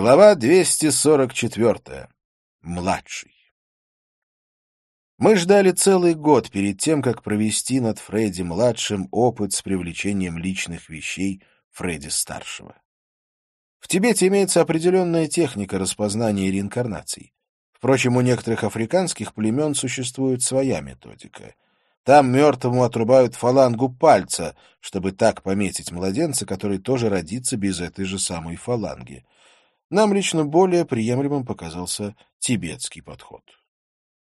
Глава 244. Младший. Мы ждали целый год перед тем, как провести над Фредди-младшим опыт с привлечением личных вещей Фредди-старшего. В Тибете имеется определенная техника распознания реинкарнаций. Впрочем, у некоторых африканских племен существует своя методика. Там мертвому отрубают фалангу пальца, чтобы так пометить младенца, который тоже родится без этой же самой фаланги — нам лично более приемлемым показался тибетский подход.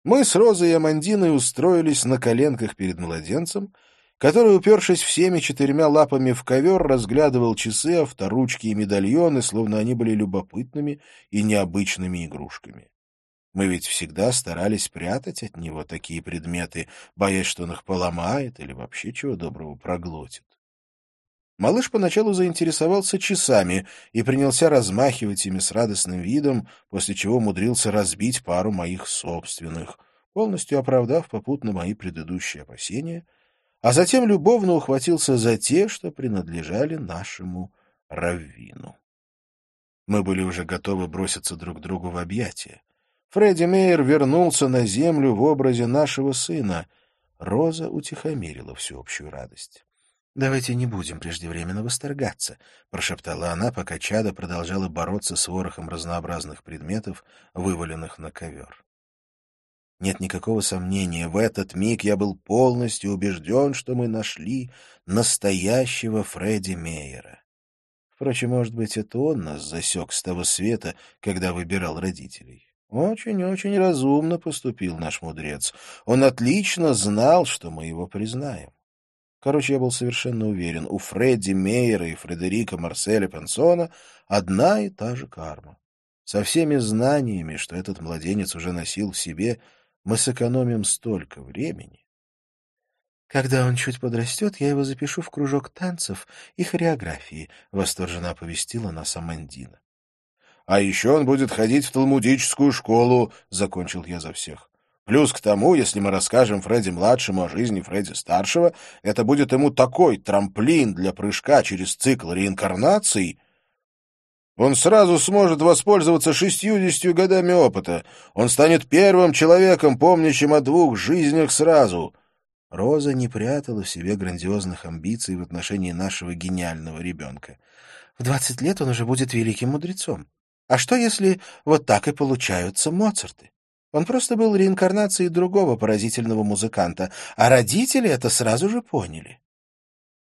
Мы с Розой и Амандиной устроились на коленках перед младенцем, который, упершись всеми четырьмя лапами в ковер, разглядывал часы, авторучки и медальоны, словно они были любопытными и необычными игрушками. Мы ведь всегда старались прятать от него такие предметы, боясь, что он их поломает или вообще чего доброго проглотит. Малыш поначалу заинтересовался часами и принялся размахивать ими с радостным видом, после чего умудрился разбить пару моих собственных, полностью оправдав попутно мои предыдущие опасения, а затем любовно ухватился за те, что принадлежали нашему раввину. Мы были уже готовы броситься друг другу в объятия. Фредди Мейер вернулся на землю в образе нашего сына. Роза утихомирила всеобщую радость. «Давайте не будем преждевременно восторгаться», — прошептала она, пока Чада продолжала бороться с ворохом разнообразных предметов, вываленных на ковер. Нет никакого сомнения, в этот миг я был полностью убежден, что мы нашли настоящего Фредди Мейера. Впрочем, может быть, это он нас засек с того света, когда выбирал родителей. Очень-очень разумно поступил наш мудрец. Он отлично знал, что мы его признаем. Короче, я был совершенно уверен, у Фредди Мейера и Фредерика Марселя Пенсона одна и та же карма. Со всеми знаниями, что этот младенец уже носил в себе, мы сэкономим столько времени. «Когда он чуть подрастет, я его запишу в кружок танцев и хореографии», — восторженно оповестила нас Амандина. «А еще он будет ходить в талмудическую школу», — закончил я за всех. Плюс к тому, если мы расскажем Фредди-младшему о жизни Фредди-старшего, это будет ему такой трамплин для прыжка через цикл реинкарнаций. Он сразу сможет воспользоваться шестьюдесятью годами опыта. Он станет первым человеком, помнящим о двух жизнях сразу. Роза не прятала в себе грандиозных амбиций в отношении нашего гениального ребенка. В двадцать лет он уже будет великим мудрецом. А что, если вот так и получаются Моцарты? Он просто был реинкарнацией другого поразительного музыканта, а родители это сразу же поняли.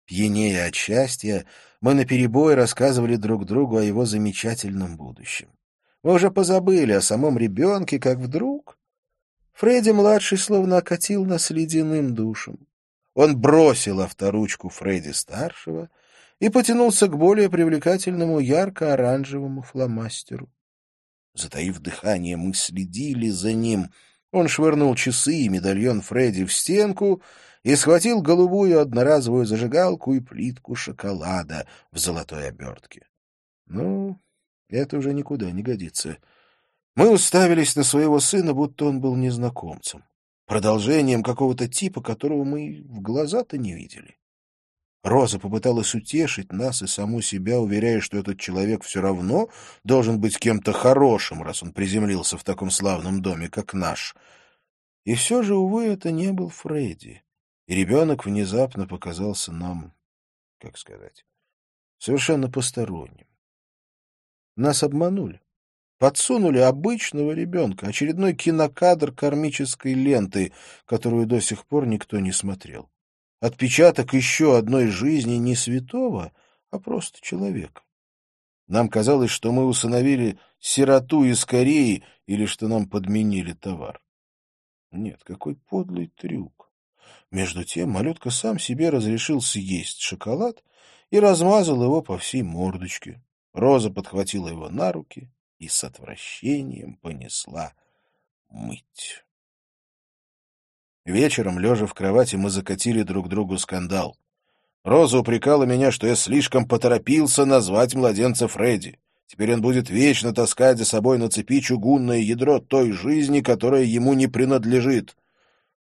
Пьянее от счастья, мы наперебой рассказывали друг другу о его замечательном будущем. Мы уже позабыли о самом ребенке, как вдруг... Фредди-младший словно окатил нас ледяным душем. Он бросил авторучку Фредди-старшего и потянулся к более привлекательному ярко-оранжевому фломастеру. Затаив дыхание, мы следили за ним. Он швырнул часы и медальон Фредди в стенку и схватил голубую одноразовую зажигалку и плитку шоколада в золотой обертке. Ну, это уже никуда не годится. Мы уставились на своего сына, будто он был незнакомцем, продолжением какого-то типа, которого мы в глаза-то не видели. Роза попыталась утешить нас и саму себя, уверяя, что этот человек все равно должен быть кем-то хорошим, раз он приземлился в таком славном доме, как наш. И все же, увы, это не был Фредди. И ребенок внезапно показался нам, как сказать, совершенно посторонним. Нас обманули. Подсунули обычного ребенка, очередной кинокадр кармической ленты, которую до сих пор никто не смотрел отпечаток еще одной жизни не святого, а просто человека. Нам казалось, что мы усыновили сироту из Кореи или что нам подменили товар. Нет, какой подлый трюк. Между тем малютка сам себе разрешил съесть шоколад и размазал его по всей мордочке. Роза подхватила его на руки и с отвращением понесла мыть. Вечером, лежа в кровати, мы закатили друг другу скандал. Роза упрекала меня, что я слишком поторопился назвать младенца Фредди. Теперь он будет вечно таскать за собой на цепи чугунное ядро той жизни, которая ему не принадлежит.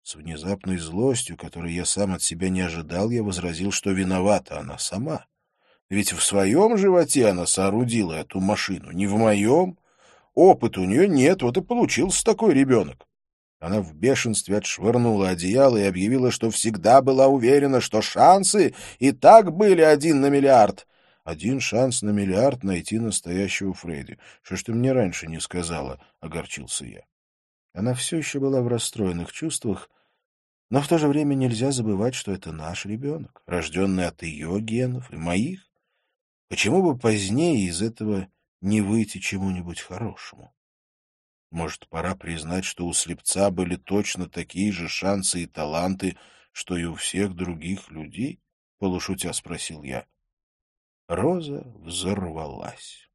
С внезапной злостью, которой я сам от себя не ожидал, я возразил, что виновата она сама. Ведь в своем животе она соорудила эту машину, не в моем. Опыта у нее нет, вот и получился такой ребенок. Она в бешенстве отшвырнула одеяло и объявила, что всегда была уверена, что шансы и так были один на миллиард. Один шанс на миллиард найти настоящего Фредди. Что ж ты мне раньше не сказала, — огорчился я. Она все еще была в расстроенных чувствах, но в то же время нельзя забывать, что это наш ребенок, рожденный от ее генов и моих. Почему бы позднее из этого не выйти чему-нибудь хорошему? Может, пора признать, что у слепца были точно такие же шансы и таланты, что и у всех других людей? — полушутя спросил я. Роза взорвалась.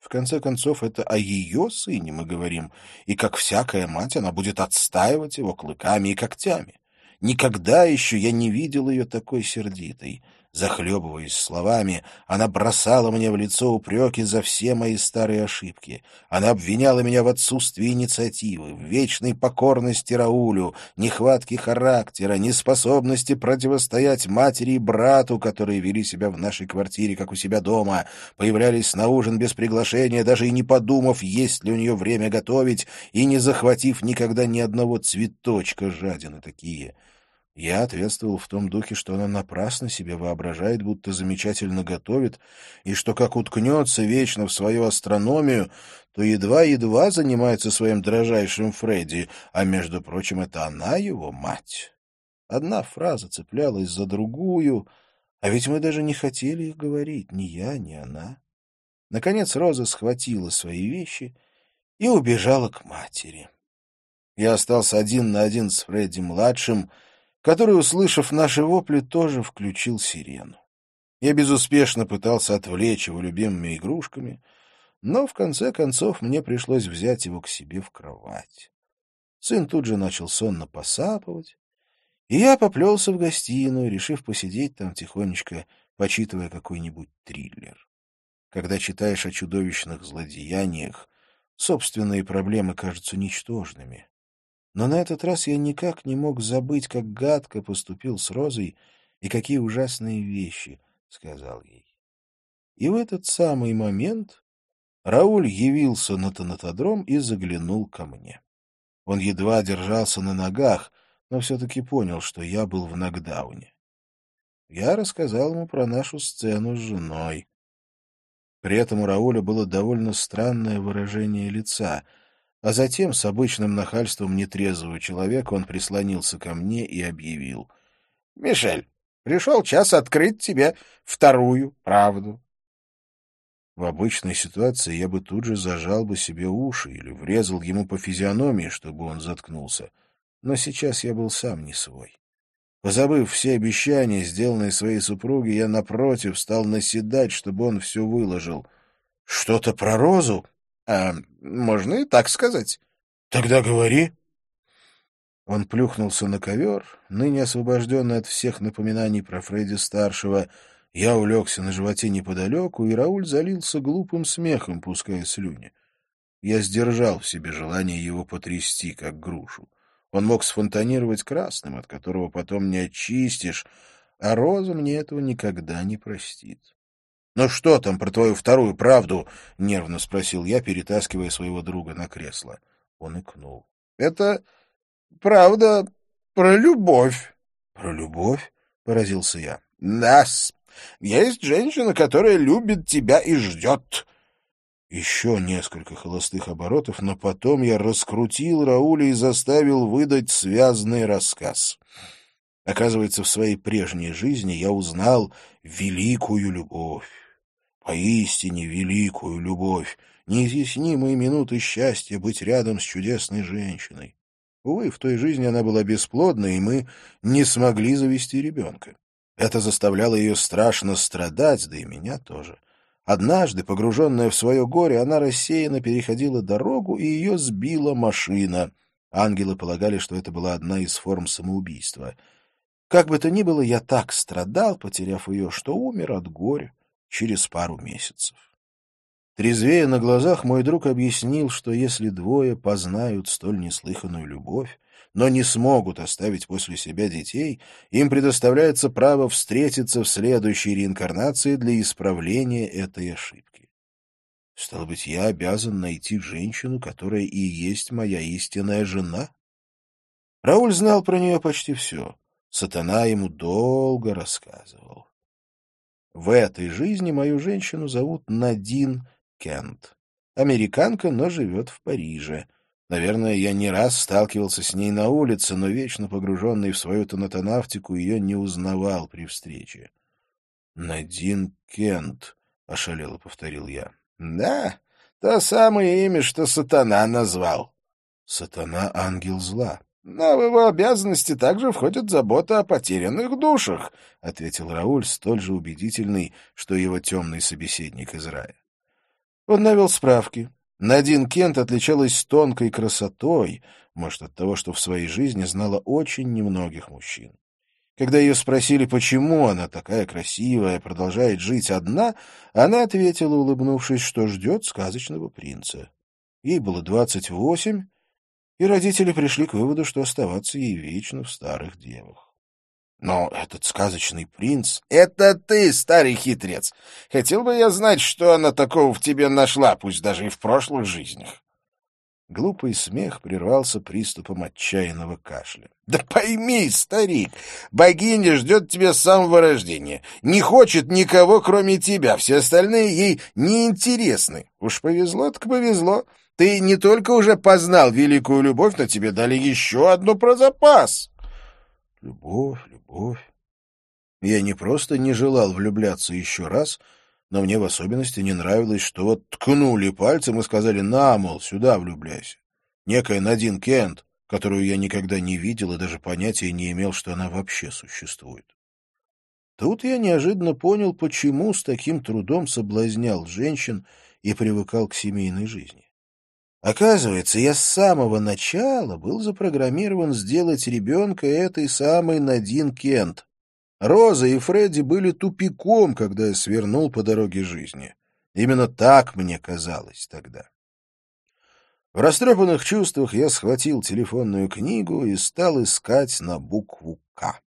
В конце концов, это о ее сыне мы говорим, и, как всякая мать, она будет отстаивать его клыками и когтями. Никогда еще я не видел ее такой сердитой. Захлебываясь словами, она бросала мне в лицо упреки за все мои старые ошибки. Она обвиняла меня в отсутствии инициативы, в вечной покорности Раулю, нехватке характера, неспособности противостоять матери и брату, которые вели себя в нашей квартире, как у себя дома, появлялись на ужин без приглашения, даже и не подумав, есть ли у нее время готовить, и не захватив никогда ни одного цветочка жадины такие. Я ответствовал в том духе, что она напрасно себе воображает, будто замечательно готовит, и что как уткнется вечно в свою астрономию, то едва-едва занимается своим дрожайшим Фредди, а, между прочим, это она его мать. Одна фраза цеплялась за другую, а ведь мы даже не хотели их говорить, ни я, ни она. Наконец Роза схватила свои вещи и убежала к матери. Я остался один на один с Фредди-младшим, который, услышав наши вопли, тоже включил сирену. Я безуспешно пытался отвлечь его любимыми игрушками, но в конце концов мне пришлось взять его к себе в кровать. Сын тут же начал сонно посапывать, и я поплелся в гостиную, решив посидеть там тихонечко, почитывая какой-нибудь триллер. Когда читаешь о чудовищных злодеяниях, собственные проблемы кажутся ничтожными. Но на этот раз я никак не мог забыть, как гадко поступил с Розой и какие ужасные вещи сказал ей. И в этот самый момент Рауль явился на тонатодром и заглянул ко мне. Он едва держался на ногах, но все-таки понял, что я был в нокдауне. Я рассказал ему про нашу сцену с женой. При этом у Рауля было довольно странное выражение лица — а затем, с обычным нахальством нетрезвого человека, он прислонился ко мне и объявил. — Мишель, пришел час открыть тебе вторую правду. В обычной ситуации я бы тут же зажал бы себе уши или врезал ему по физиономии, чтобы он заткнулся. Но сейчас я был сам не свой. Позабыв все обещания, сделанные своей супруге, я, напротив, стал наседать, чтобы он все выложил. — Что-то про Розу? А, можно и так сказать. Тогда говори. Он плюхнулся на ковер, ныне освобожденный от всех напоминаний про Фредди-старшего. Я улегся на животе неподалеку, и Рауль залился глупым смехом, пуская слюни. Я сдержал в себе желание его потрясти, как грушу. Он мог сфонтанировать красным, от которого потом не очистишь, а Роза мне этого никогда не простит. «Ну что там про твою вторую правду?» — нервно спросил я, перетаскивая своего друга на кресло. Он икнул. «Это правда про любовь». «Про любовь?» — поразился я. «Нас. Есть женщина, которая любит тебя и ждет». Еще несколько холостых оборотов, но потом я раскрутил Рауля и заставил выдать связанный рассказ. Оказывается, в своей прежней жизни я узнал великую любовь поистине великую любовь, неизъяснимые минуты счастья быть рядом с чудесной женщиной. Увы, в той жизни она была бесплодна, и мы не смогли завести ребенка. Это заставляло ее страшно страдать, да и меня тоже. Однажды, погруженная в свое горе, она рассеянно переходила дорогу, и ее сбила машина. Ангелы полагали, что это была одна из форм самоубийства. Как бы то ни было, я так страдал, потеряв ее, что умер от горя через пару месяцев. Трезвея на глазах, мой друг объяснил, что если двое познают столь неслыханную любовь, но не смогут оставить после себя детей, им предоставляется право встретиться в следующей реинкарнации для исправления этой ошибки. Стало быть, я обязан найти женщину, которая и есть моя истинная жена? Рауль знал про нее почти все. Сатана ему долго рассказывал. В этой жизни мою женщину зовут Надин Кент. Американка, но живет в Париже. Наверное, я не раз сталкивался с ней на улице, но вечно погруженный в свою тонатонавтику ее не узнавал при встрече. «Надин Кент», — ошалело повторил я. «Да, то самое имя, что сатана назвал». «Сатана — ангел зла». «Но в его обязанности также входит забота о потерянных душах», — ответил Рауль, столь же убедительный, что его темный собеседник из рая. Он навел справки. Надин Кент отличалась тонкой красотой, может, от того, что в своей жизни знала очень немногих мужчин. Когда ее спросили, почему она такая красивая, продолжает жить одна, она ответила, улыбнувшись, что ждет сказочного принца. Ей было двадцать восемь, и родители пришли к выводу, что оставаться ей вечно в старых девах. Но этот сказочный принц — это ты, старый хитрец. Хотел бы я знать, что она такого в тебе нашла, пусть даже и в прошлых жизнях. Глупый смех прервался приступом отчаянного кашля. — Да пойми, старик, богиня ждет тебя с самого рождения. Не хочет никого, кроме тебя. Все остальные ей неинтересны. Уж повезло так повезло. Ты не только уже познал великую любовь, но тебе дали еще одну про запас. Любовь, любовь. Я не просто не желал влюбляться еще раз, но мне в особенности не нравилось, что вот ткнули пальцем и сказали «на, мол, сюда влюбляйся». Некая Надин Кент, которую я никогда не видел и даже понятия не имел, что она вообще существует. Тут я неожиданно понял, почему с таким трудом соблазнял женщин и привыкал к семейной жизни. Оказывается, я с самого начала был запрограммирован сделать ребенка этой самой Надин Кент. Роза и Фредди были тупиком, когда я свернул по дороге жизни. Именно так мне казалось тогда. В растрепанных чувствах я схватил телефонную книгу и стал искать на букву «К».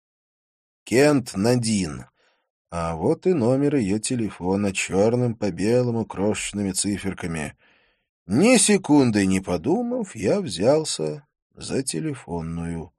Кент Надин. А вот и номер ее телефона черным по белому крошечными циферками — ни секунды не подумав, я взялся за телефонную